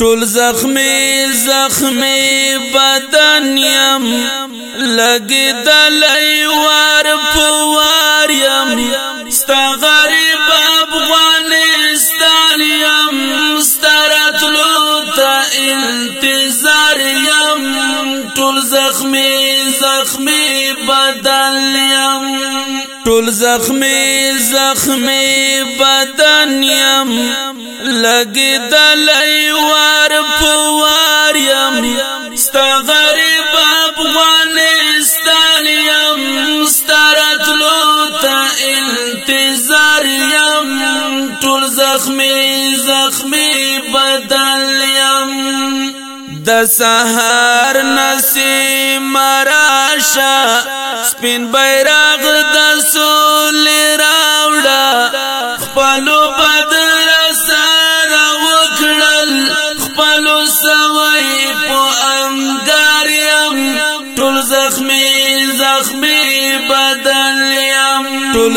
ټول زخمی زخمی بدن یم لګی دلای وار پوار یم ستا غریب افغانستان یم سترتلو ته انتظار یم ټول زخمی زخمی بدن یم ټول زخمی زخمی بدن یم لګي دلای وار پوار يم ستا غریب افغانستان يم سترت لوتا انتظار يم ټول زخمي زخمي بدل يم د سهار نسیم راشه سپین بیرغ د سولې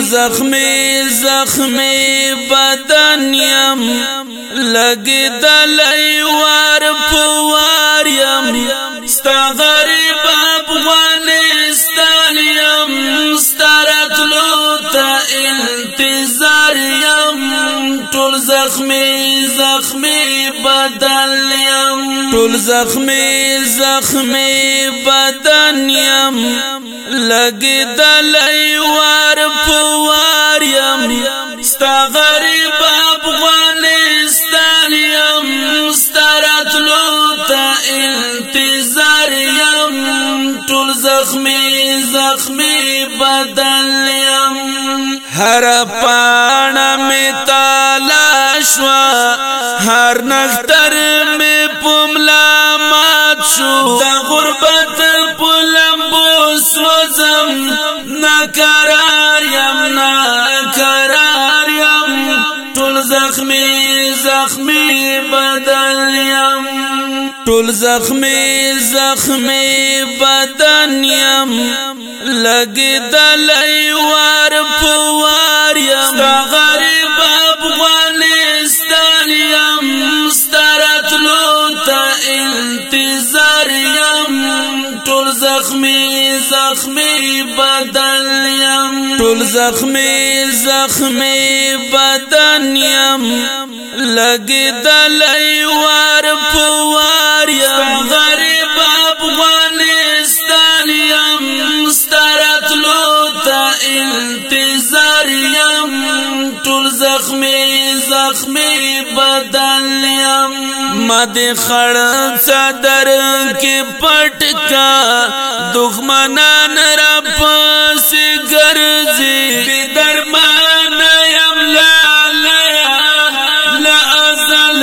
زخمی زخمی بدن یم لگی دلی وار پوار یم ستا غریب افغانستان یم ستا رتلو تا انتظار یم ټول زخمی زخمی بدن یم ټول زخمی زخمی بدن یم لگی دلی وار ستا غریب افغانستان یم سترت لوتا انتظار یم ټول زخمی زخمی بدل یم هر پانا می تالاشوا هر نختر می پملا مات شو دا غربت زخمی زخمی بدن یم ټول زخمی زخمی بدن یم لګی دلای زخمی بدن یم ټول زخمی زخمی بدن یم لګی دلای وار په زخمی بدلیم مد خړ صدر کې پټ کا دښمنان را پاس ګرځي درمان يم لا لیا لا ازل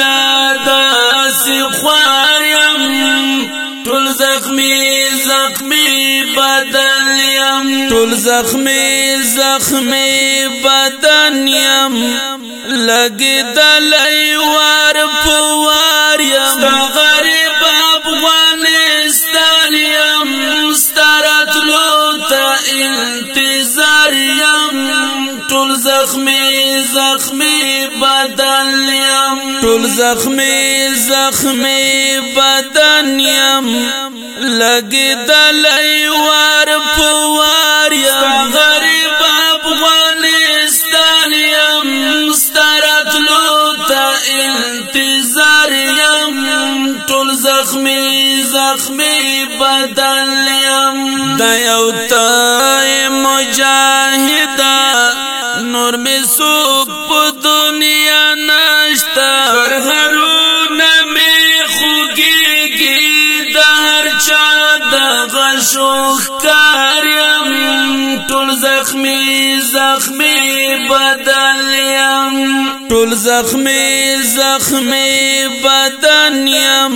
داس خوار يم ټول زخمی زخمی بدلیم ټول زخمی زخمی بدن يم لګي دلای وار پوار یم غریب افغانستان یم سترات لو ته انتظار یم ټول زخمی زخمی بدن یم ټول زخمی زخمی بدن یم لګي دلای وار زخمی بدل یم دا یو تای مجاہد نور می سوک پو دنیا نشتا فرحرون می خوگی گی دا هر چا دا غشوخ کاریم ټول زخمی زخمی بدل یم ټول زخمی زخمی بدن یم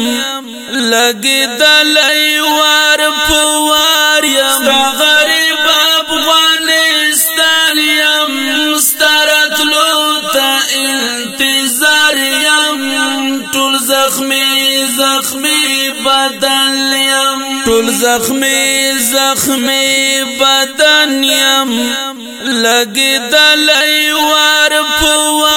لګي دلای وار پوار یم غریب افغانستان یم سترت لوتا انتظار یم ټول زخمی زخمی بدن یم ټول زخمی زخمی بدن یم لګي دلای وار پوار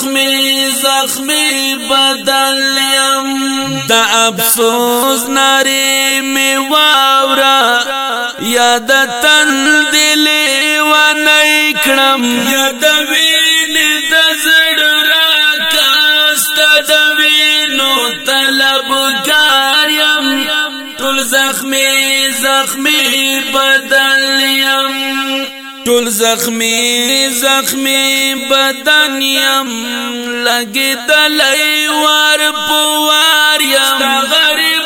زخمی زخمی بدلیم دا افسوس ناری می واورا یا دا تن دلی و نیکنم یا دا وین دا زڑ را کاستا دا وینو طلبگاریم تل زخمی زخمی بدلیم ټول زخمی زخمی بدن یم لګیدلې وار په وار یم غریب